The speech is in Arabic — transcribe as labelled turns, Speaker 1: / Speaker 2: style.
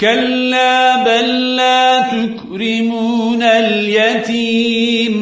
Speaker 1: كلا بل لا تكرمون اليتيم